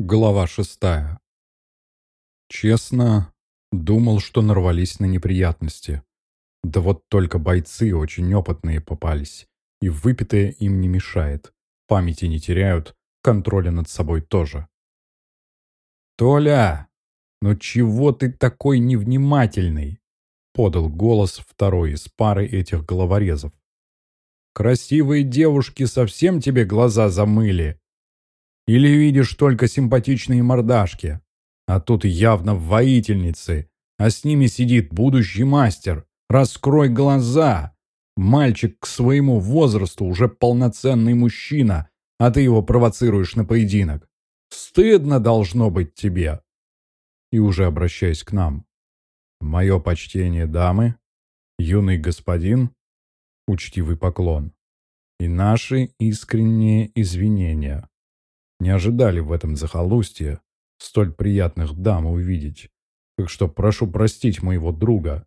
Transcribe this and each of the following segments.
Глава шестая. Честно, думал, что нарвались на неприятности. Да вот только бойцы очень опытные попались, и выпитое им не мешает. Памяти не теряют, контроля над собой тоже. «Толя, ну чего ты такой невнимательный?» подал голос второй из пары этих головорезов. «Красивые девушки совсем тебе глаза замыли?» Или видишь только симпатичные мордашки? А тут явно воительницы, а с ними сидит будущий мастер. Раскрой глаза! Мальчик к своему возрасту уже полноценный мужчина, а ты его провоцируешь на поединок. Стыдно должно быть тебе. И уже обращаясь к нам. Мое почтение дамы, юный господин, учтивый поклон и наши искренние извинения. Не ожидали в этом захолустье столь приятных дам увидеть. Так что прошу простить моего друга.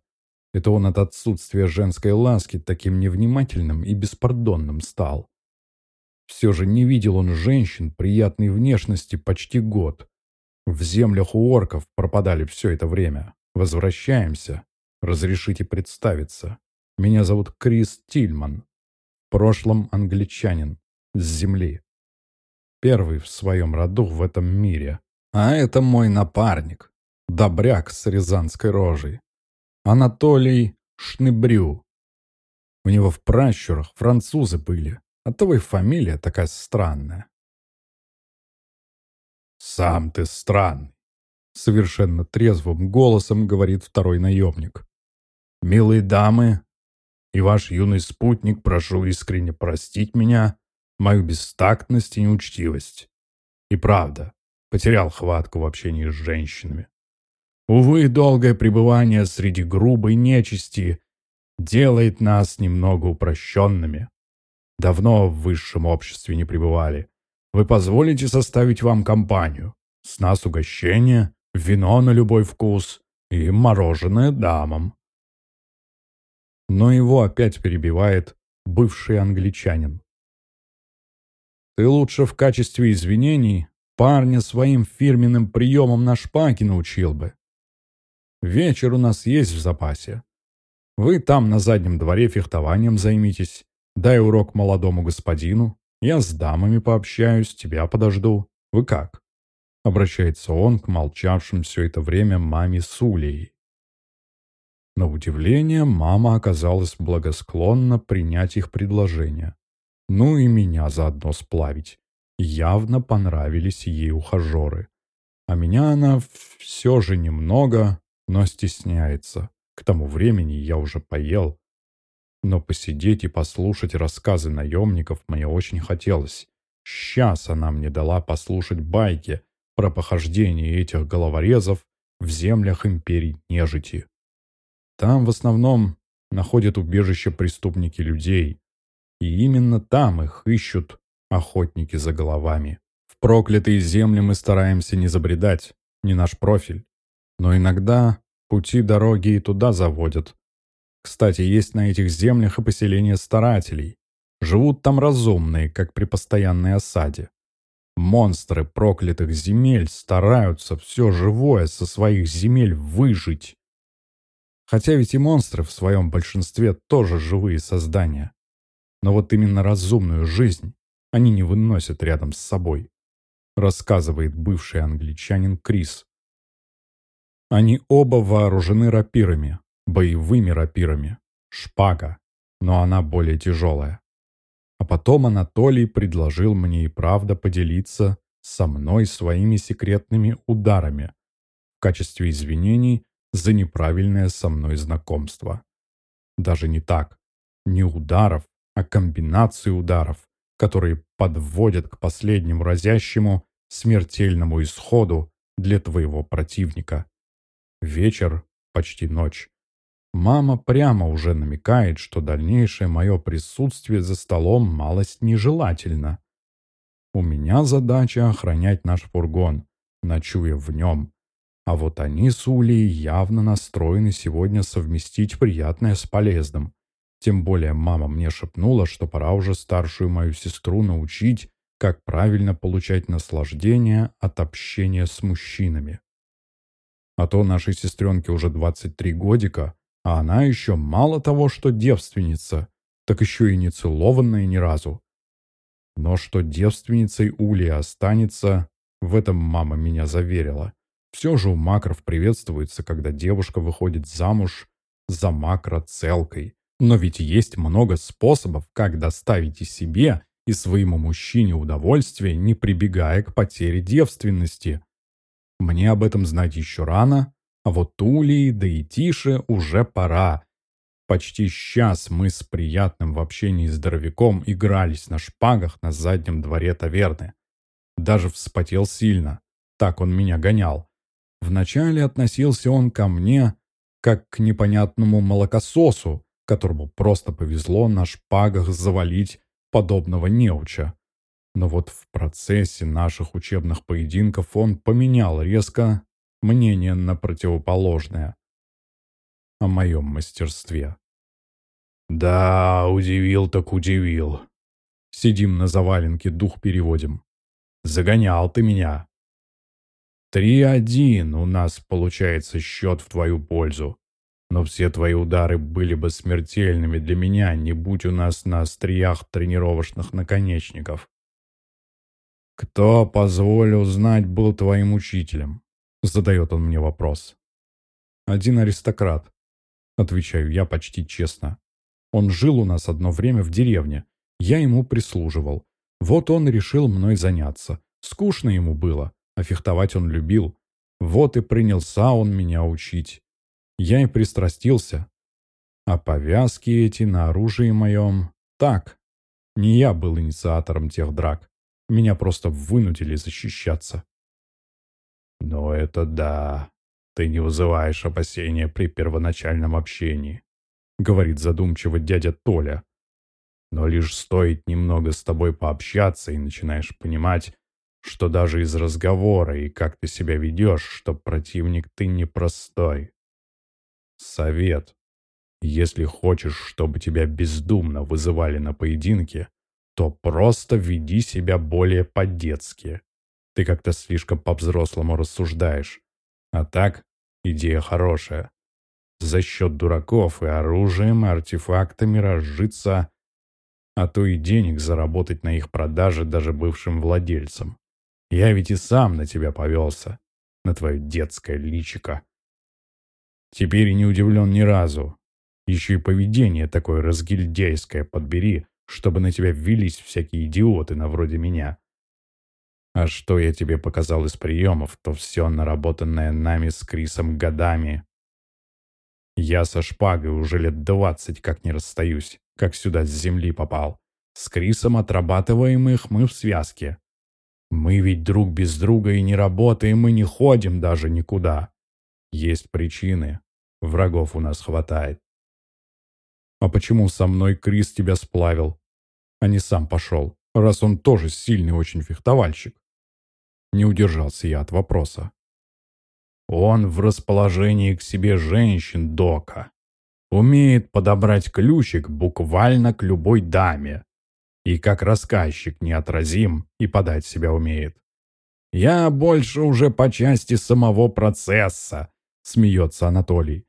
Это он от отсутствия женской ласки таким невнимательным и беспардонным стал. Все же не видел он женщин приятной внешности почти год. В землях у орков пропадали все это время. Возвращаемся. Разрешите представиться. Меня зовут Крис Тильман. В прошлом англичанин. С земли. Первый в своем роду в этом мире. А это мой напарник. Добряк с рязанской рожей. Анатолий Шнебрю. У него в пращурах французы были. А то и фамилия такая странная. «Сам ты странный», — совершенно трезвым голосом говорит второй наемник. «Милые дамы и ваш юный спутник, прошу искренне простить меня мою бестактность и неучтивость. И правда, потерял хватку в общении с женщинами. Увы, долгое пребывание среди грубой нечисти делает нас немного упрощенными. Давно в высшем обществе не пребывали. Вы позволите составить вам компанию? С нас угощение, вино на любой вкус и мороженое дамам. Но его опять перебивает бывший англичанин. Ты лучше в качестве извинений парня своим фирменным приемом на шпаге научил бы. Вечер у нас есть в запасе. Вы там на заднем дворе фехтованием займитесь. Дай урок молодому господину. Я с дамами пообщаюсь, тебя подожду. Вы как?» Обращается он к молчавшим все это время маме Сулей. На удивление, мама оказалась благосклонна принять их предложение. Ну и меня заодно сплавить. Явно понравились ей ухажеры. А меня она все же немного, но стесняется. К тому времени я уже поел. Но посидеть и послушать рассказы наемников мне очень хотелось. Сейчас она мне дала послушать байки про похождение этих головорезов в землях империи нежити. Там в основном находят убежище преступники людей, и именно там их ищут охотники за головами. В проклятые земли мы стараемся не забредать, не наш профиль. Но иногда пути дороги и туда заводят. Кстати, есть на этих землях и поселения старателей. Живут там разумные, как при постоянной осаде. Монстры проклятых земель стараются все живое со своих земель выжить. Хотя ведь и монстры в своем большинстве тоже живые создания. Но вот именно разумную жизнь они не выносят рядом с собой, рассказывает бывший англичанин Крис. Они оба вооружены рапирами, боевыми рапирами, шпага, но она более тяжелая. А потом Анатолий предложил мне и правда поделиться со мной своими секретными ударами в качестве извинений за неправильное со мной знакомство. Даже не так. Не ударов, а комбинации ударов, которые подводят к последнему разящему смертельному исходу для твоего противника. Вечер, почти ночь. Мама прямо уже намекает, что дальнейшее мое присутствие за столом малость нежелательно. У меня задача охранять наш фургон, ночуя в нем. А вот они с Улей явно настроены сегодня совместить приятное с полезным. Тем более мама мне шепнула, что пора уже старшую мою сестру научить, как правильно получать наслаждение от общения с мужчинами. А то нашей сестренке уже 23 годика, а она еще мало того, что девственница, так еще и не целованная ни разу. Но что девственницей Улья останется, в этом мама меня заверила. Все же у макров приветствуется, когда девушка выходит замуж за макроцелкой. Но ведь есть много способов, как доставить и себе, и своему мужчине удовольствие, не прибегая к потере девственности. Мне об этом знать еще рано, а вот Тулии да и Тише уже пора. Почти час мы с приятным в общении здоровяком игрались на шпагах на заднем дворе таверны. Даже вспотел сильно, так он меня гонял. Вначале относился он ко мне, как к непонятному молокососу, которому просто повезло на шпагах завалить подобного неуча. Но вот в процессе наших учебных поединков он поменял резко мнение на противоположное о моем мастерстве. «Да, удивил так удивил. Сидим на заваленке, дух переводим. Загонял ты меня. Три-один у нас получается счет в твою пользу. Но все твои удары были бы смертельными для меня, не будь у нас на остриях тренировочных наконечников. «Кто, позволил знать, был твоим учителем?» Задает он мне вопрос. «Один аристократ», — отвечаю я почти честно. «Он жил у нас одно время в деревне. Я ему прислуживал. Вот он решил мной заняться. Скучно ему было, а фехтовать он любил. Вот и принялся он меня учить я и пристрастился. А повязки эти на оружии моем... Так, не я был инициатором тех драк. Меня просто вынудили защищаться. Но это да. Ты не вызываешь опасения при первоначальном общении, говорит задумчиво дядя Толя. Но лишь стоит немного с тобой пообщаться и начинаешь понимать, что даже из разговора и как ты себя ведешь, что противник ты непростой. Совет. Если хочешь, чтобы тебя бездумно вызывали на поединке, то просто веди себя более по-детски. Ты как-то слишком по-взрослому рассуждаешь. А так, идея хорошая. За счет дураков и оружием, и артефактами разжиться, а то и денег заработать на их продаже даже бывшим владельцам. Я ведь и сам на тебя повелся, на твое детское личико. Теперь не удивлен ни разу. Еще и поведение такое разгильдяйское подбери, чтобы на тебя ввелись всякие идиоты на вроде меня. А что я тебе показал из приемов, то все наработанное нами с Крисом годами. Я со шпагой уже лет двадцать как не расстаюсь, как сюда с земли попал. С Крисом отрабатываем их мы в связке. Мы ведь друг без друга и не работаем, и не ходим даже никуда. Есть причины. Врагов у нас хватает. А почему со мной Крис тебя сплавил, а не сам пошел, раз он тоже сильный очень фехтовальщик? Не удержался я от вопроса. Он в расположении к себе женщин, Дока. Умеет подобрать ключик буквально к любой даме. И как рассказчик неотразим и подать себя умеет. Я больше уже по части самого процесса, — смеется Анатолий.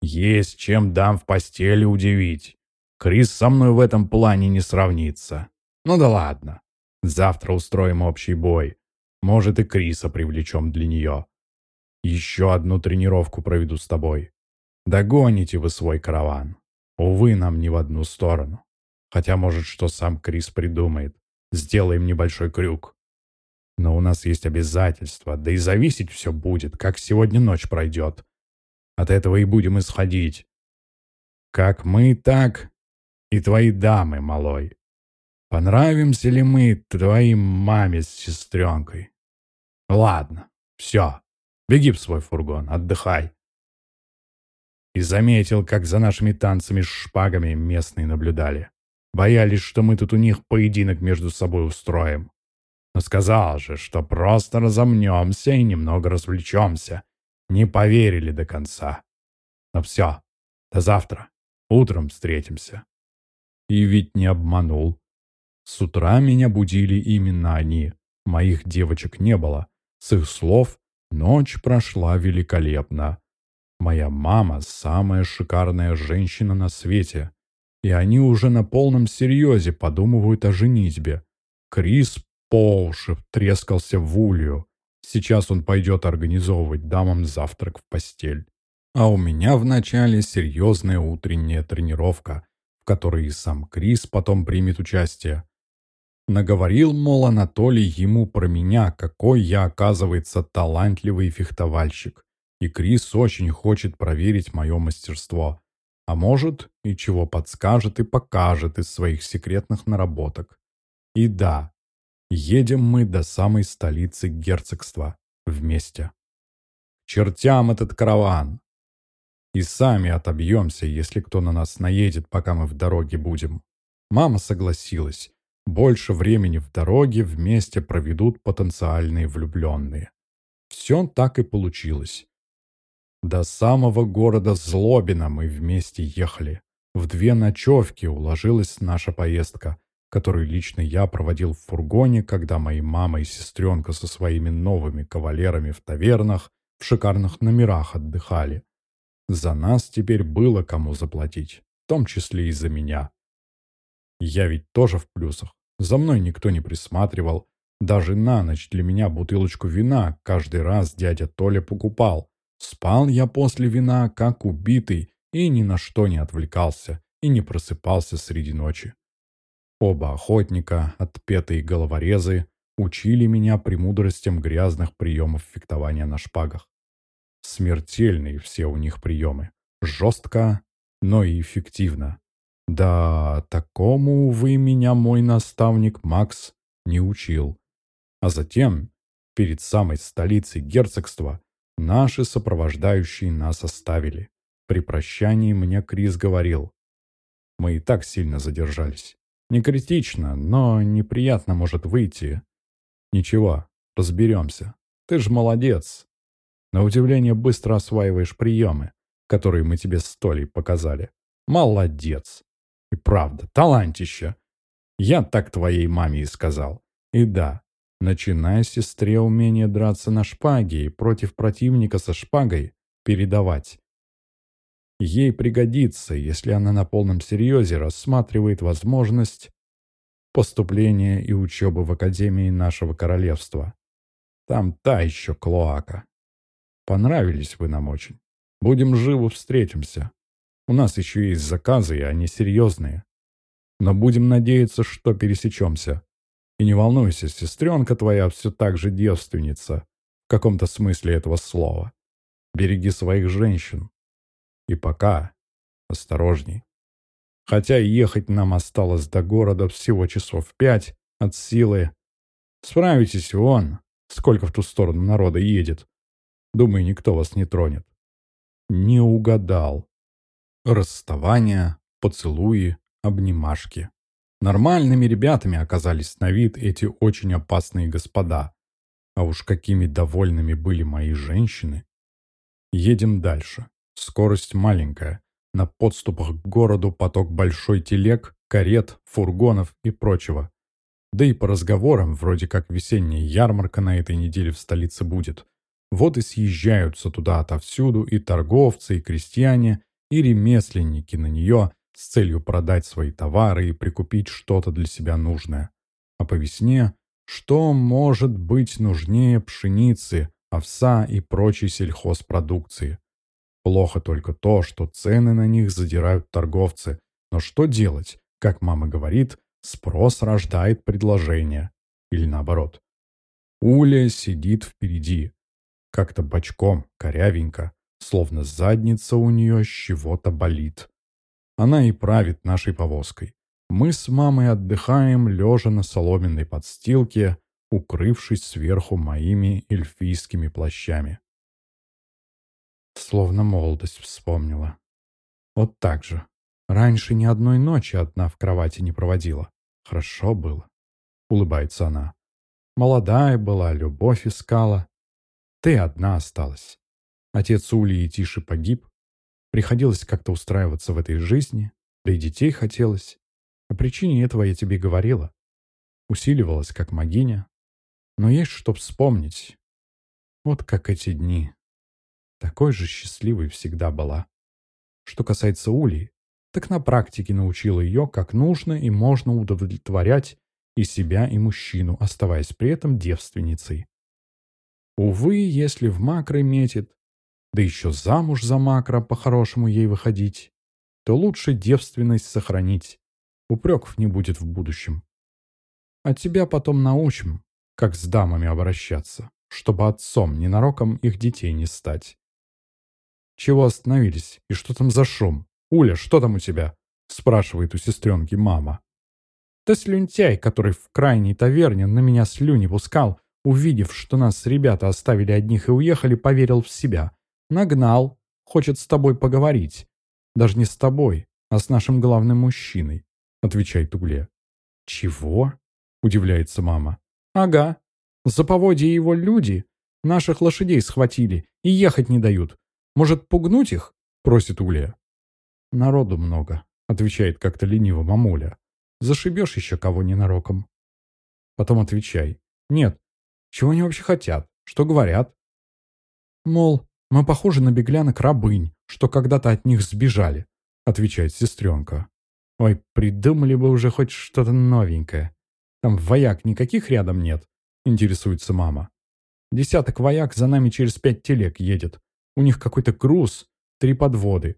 «Есть чем дам в постели удивить. Крис со мной в этом плане не сравнится. Ну да ладно. Завтра устроим общий бой. Может, и Криса привлечем для нее. Еще одну тренировку проведу с тобой. Догоните вы свой караван. Увы, нам не в одну сторону. Хотя, может, что сам Крис придумает. Сделаем небольшой крюк. Но у нас есть обязательства, да и зависеть все будет, как сегодня ночь пройдет. От этого и будем исходить. Как мы, так и твои дамы, малой. Понравимся ли мы твоим маме с сестренкой? Ладно, все, беги в свой фургон, отдыхай. И заметил, как за нашими танцами с шпагами местные наблюдали. Боялись, что мы тут у них поединок между собой устроим. Но сказал же, что просто разомнемся и немного развлечемся. Не поверили до конца. Но все, до завтра. Утром встретимся. И ведь не обманул. С утра меня будили именно они. Моих девочек не было. С их слов, ночь прошла великолепно. Моя мама – самая шикарная женщина на свете. И они уже на полном серьезе подумывают о женитьбе. Крис по уши трескался в улью. Сейчас он пойдет организовывать дамам завтрак в постель. А у меня вначале серьезная утренняя тренировка, в которой и сам Крис потом примет участие. Наговорил, мол, Анатолий ему про меня, какой я, оказывается, талантливый фехтовальщик. И Крис очень хочет проверить мое мастерство. А может, и чего подскажет и покажет из своих секретных наработок. И да, едем мы до самой столицы герцогства. Вместе. Чертям этот караван. И сами отобьемся, если кто на нас наедет, пока мы в дороге будем. Мама согласилась. Больше времени в дороге вместе проведут потенциальные влюбленные. Все так и получилось. До самого города Злобина мы вместе ехали. В две ночевки уложилась наша поездка, которую лично я проводил в фургоне, когда мои мама и сестренка со своими новыми кавалерами в тавернах в шикарных номерах отдыхали. За нас теперь было кому заплатить, в том числе и за меня. Я ведь тоже в плюсах. За мной никто не присматривал. Даже на ночь для меня бутылочку вина каждый раз дядя Толя покупал. Спал я после вина, как убитый, и ни на что не отвлекался, и не просыпался среди ночи. Оба охотника, отпетые головорезы, учили меня премудростям грязных приемов фехтования на шпагах. Смертельные все у них приемы. Жестко, но и эффективно. Да, такому, увы, меня мой наставник Макс не учил. А затем, перед самой столицей герцогства, наши сопровождающие нас оставили. При прощании мне Крис говорил. Мы и так сильно задержались. Не критично, но неприятно может выйти. Ничего, разберемся. Ты ж молодец. На удивление быстро осваиваешь приемы, которые мы тебе с Толей показали. Молодец. И правда, талантище. Я так твоей маме и сказал. И да, начиная сестре умение драться на шпаге и против противника со шпагой передавать. Ей пригодится, если она на полном серьезе рассматривает возможность поступления и учебы в Академии нашего королевства. Там та еще клоака. Понравились вы нам очень. Будем живо встретимся. У нас еще есть заказы, и они серьезные. Но будем надеяться, что пересечемся. И не волнуйся, сестренка твоя все так же девственница, в каком-то смысле этого слова. Береги своих женщин. И пока осторожней. Хотя ехать нам осталось до города всего часов пять от силы. Справитесь вон, сколько в ту сторону народа едет. Думаю, никто вас не тронет. Не угадал. Расставания, поцелуи, обнимашки. Нормальными ребятами оказались на вид эти очень опасные господа. А уж какими довольными были мои женщины. Едем дальше. Скорость маленькая. На подступах к городу поток большой телег, карет, фургонов и прочего. Да и по разговорам, вроде как весенняя ярмарка на этой неделе в столице будет. Вот и съезжаются туда отовсюду и торговцы, и крестьяне, и ремесленники на нее с целью продать свои товары и прикупить что-то для себя нужное. А по весне, что может быть нужнее пшеницы, овса и прочей сельхозпродукции? Плохо только то, что цены на них задирают торговцы. Но что делать? Как мама говорит, спрос рождает предложение. Или наоборот. Уля сидит впереди. Как-то бочком, корявенько, словно задница у нее с чего-то болит. Она и правит нашей повозкой. Мы с мамой отдыхаем, лежа на соломенной подстилке, укрывшись сверху моими эльфийскими плащами. Словно молодость вспомнила. Вот так же. Раньше ни одной ночи одна в кровати не проводила. Хорошо было. Улыбается она. Молодая была, любовь искала. Ты одна осталась. Отец Ули и Тиши погиб. Приходилось как-то устраиваться в этой жизни, да и детей хотелось. О причине этого я тебе говорила. усиливалась как могиня. Но есть что вспомнить. Вот как эти дни. Такой же счастливой всегда была. Что касается Ули, так на практике научила ее, как нужно и можно удовлетворять и себя, и мужчину, оставаясь при этом девственницей. Увы, если в макро метит, да еще замуж за макро по-хорошему ей выходить, то лучше девственность сохранить. Упреков не будет в будущем. А тебя потом научим, как с дамами обращаться, чтобы отцом ненароком их детей не стать. Чего остановились? И что там за шум? «Уля, что там у тебя?» — спрашивает у сестренки мама. «Да слюнтяй, который в крайней таверне на меня слюни пускал, увидев, что нас ребята оставили одних и уехали, поверил в себя. Нагнал, хочет с тобой поговорить. Даже не с тобой, а с нашим главным мужчиной», — отвечает Угле. «Чего?» — удивляется мама. «Ага. За поводья его люди наших лошадей схватили и ехать не дают. Может, пугнуть их?» — просит Угле. «Народу много», — отвечает как-то лениво мамуля. «Зашибешь еще кого ненароком». Потом отвечай. «Нет, чего они вообще хотят? Что говорят?» «Мол, мы похожи на беглянок рабынь, что когда-то от них сбежали», — отвечает сестренка. «Ой, придумали бы уже хоть что-то новенькое. Там вояк никаких рядом нет?» — интересуется мама. «Десяток вояк за нами через пять телег едет. У них какой-то груз, три подводы.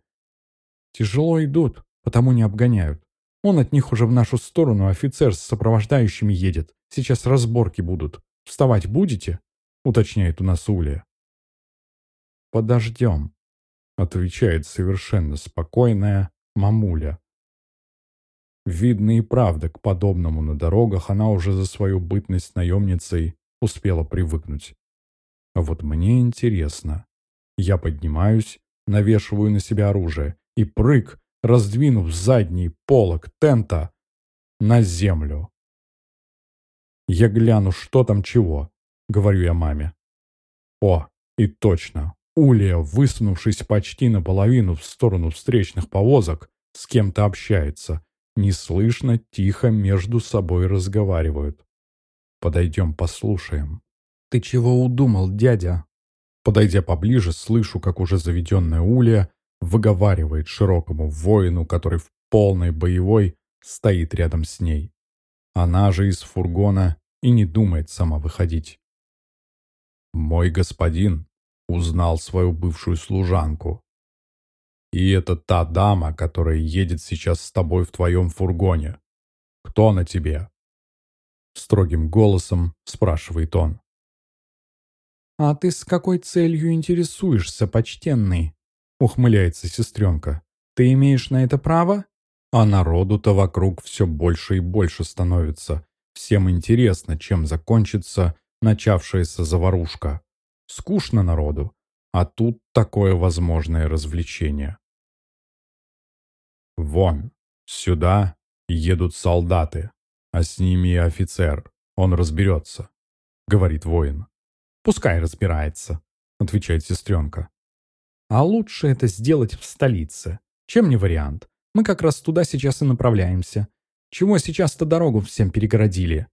Тяжело идут, потому не обгоняют. Он от них уже в нашу сторону, офицер с сопровождающими едет. Сейчас разборки будут. Вставать будете?» — уточняет у нас Улья. «Подождем», — отвечает совершенно спокойная мамуля. Видно и правда, к подобному на дорогах она уже за свою бытность наемницей успела привыкнуть. А вот мне интересно. Я поднимаюсь, навешиваю на себя оружие и прыг, раздвинув задний полог тента на землю. «Я гляну, что там чего», — говорю я маме. О, и точно, Улия, высунувшись почти наполовину в сторону встречных повозок, с кем-то общается. Неслышно, тихо между собой разговаривают. Подойдем послушаем. «Ты чего удумал, дядя?» Подойдя поближе, слышу, как уже заведенная Улья выговаривает широкому воину, который в полной боевой стоит рядом с ней. Она же из фургона и не думает сама выходить. «Мой господин узнал свою бывшую служанку. И это та дама, которая едет сейчас с тобой в твоем фургоне. Кто на тебе?» Строгим голосом спрашивает он. «А ты с какой целью интересуешься, почтенный?» Ухмыляется сестренка. «Ты имеешь на это право?» А народу-то вокруг все больше и больше становится. Всем интересно, чем закончится начавшаяся заварушка. Скучно народу, а тут такое возможное развлечение. Вон, сюда едут солдаты, а с ними и офицер. Он разберется, говорит воин. Пускай разбирается, отвечает сестренка. А лучше это сделать в столице. Чем не вариант? Мы как раз туда сейчас и направляемся. Чего сейчас-то дорогу всем перегородили?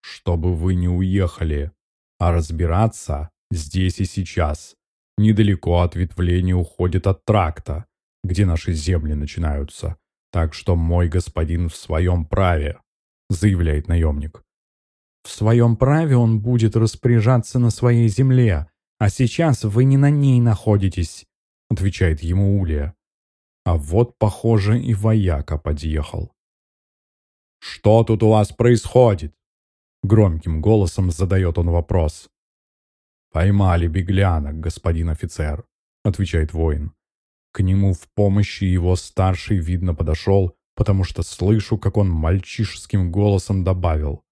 Чтобы вы не уехали, а разбираться здесь и сейчас. Недалеко ответвление уходит от тракта, где наши земли начинаются. Так что мой господин в своем праве, заявляет наемник. В своем праве он будет распоряжаться на своей земле, «А сейчас вы не на ней находитесь», — отвечает ему Улия. А вот, похоже, и вояка подъехал. «Что тут у вас происходит?» Громким голосом задает он вопрос. «Поймали беглянок, господин офицер», — отвечает воин. К нему в помощи его старший, видно, подошел, потому что слышу, как он мальчишеским голосом добавил.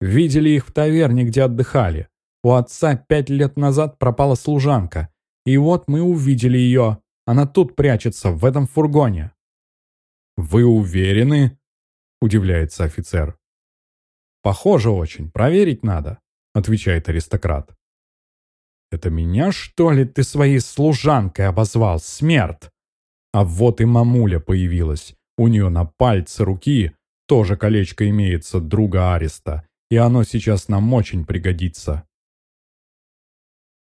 «Видели их в таверне, где отдыхали. У отца пять лет назад пропала служанка. И вот мы увидели ее. Она тут прячется, в этом фургоне». «Вы уверены?» – удивляется офицер. «Похоже очень. Проверить надо», – отвечает аристократ. «Это меня, что ли, ты своей служанкой обозвал, смерть?» А вот и мамуля появилась. У нее на пальце руки тоже колечко имеется друга Ареста, и оно сейчас нам очень пригодится.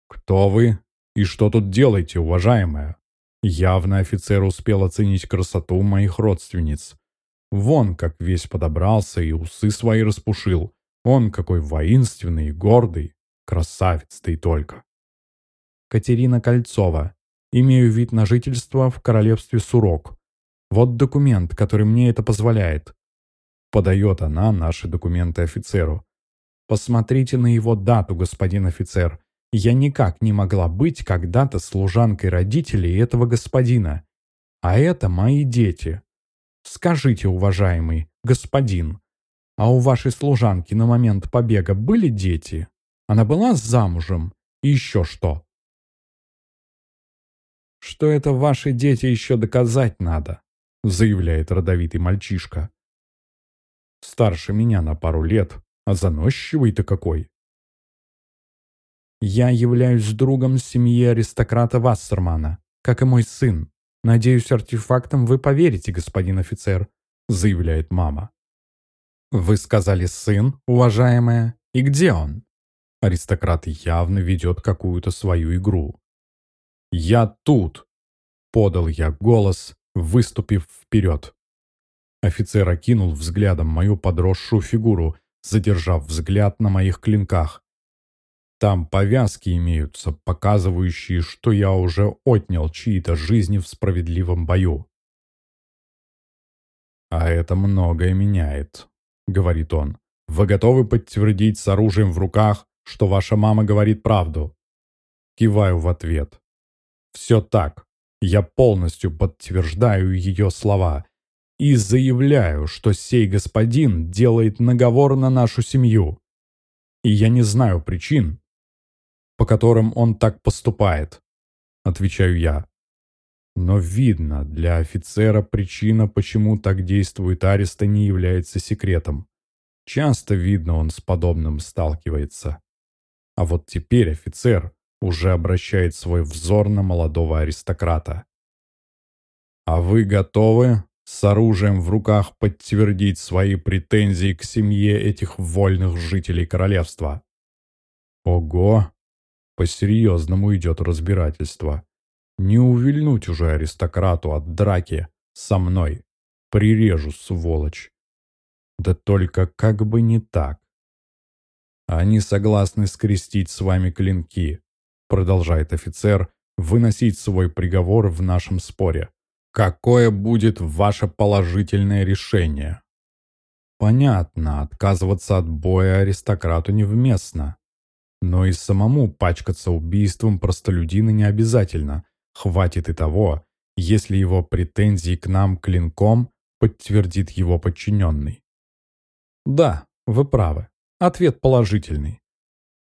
Кто вы и что тут делаете, уважаемая? Явно офицер успел оценить красоту моих родственниц. Вон как весь подобрался и усы свои распушил. Он какой воинственный и гордый. Красавец ты только. Катерина Кольцова. Имею вид на жительство в королевстве Сурок. Вот документ, который мне это позволяет. Подает она наши документы офицеру. Посмотрите на его дату, господин офицер. Я никак не могла быть когда-то служанкой родителей этого господина. А это мои дети. Скажите, уважаемый господин, а у вашей служанки на момент побега были дети? Она была замужем? И еще что? Что это ваши дети еще доказать надо, заявляет родовитый мальчишка. Старше меня на пару лет, а заносчивый-то какой. Я являюсь другом семьи аристократа Вассермана, как и мой сын. «Надеюсь, артефактом вы поверите, господин офицер», — заявляет мама. «Вы сказали сын, уважаемая, и где он?» Аристократ явно ведет какую-то свою игру. «Я тут!» — подал я голос, выступив вперед. Офицер окинул взглядом мою подросшую фигуру, задержав взгляд на моих клинках, там повязки имеются, показывающие, что я уже отнял чьи-то жизни в справедливом бою. «А это многое меняет», — говорит он. «Вы готовы подтвердить с оружием в руках, что ваша мама говорит правду?» Киваю в ответ. «Все так. Я полностью подтверждаю ее слова и заявляю, что сей господин делает наговор на нашу семью. И я не знаю причин, по которым он так поступает», — отвечаю я. Но видно, для офицера причина, почему так действует Ареста, не является секретом. Часто видно, он с подобным сталкивается. А вот теперь офицер уже обращает свой взор на молодого аристократа. «А вы готовы с оружием в руках подтвердить свои претензии к семье этих вольных жителей королевства?» Ого, по-серьезному идет разбирательство. Не увильнуть уже аристократу от драки со мной. Прирежу, сволочь. Да только как бы не так. Они согласны скрестить с вами клинки, продолжает офицер, выносить свой приговор в нашем споре. Какое будет ваше положительное решение? Понятно, отказываться от боя аристократу невместно. Но и самому пачкаться убийством простолюдина не обязательно. Хватит и того, если его претензии к нам клинком подтвердит его подчиненный. Да, вы правы. Ответ положительный.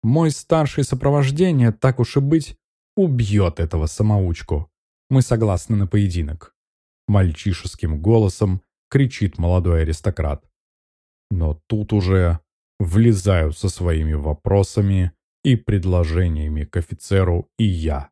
Мой старший сопровождение, так уж и быть, убьет этого самоучку. Мы согласны на поединок. Мальчишеским голосом кричит молодой аристократ. Но тут уже влезаю со своими вопросами и предложениями к офицеру и я.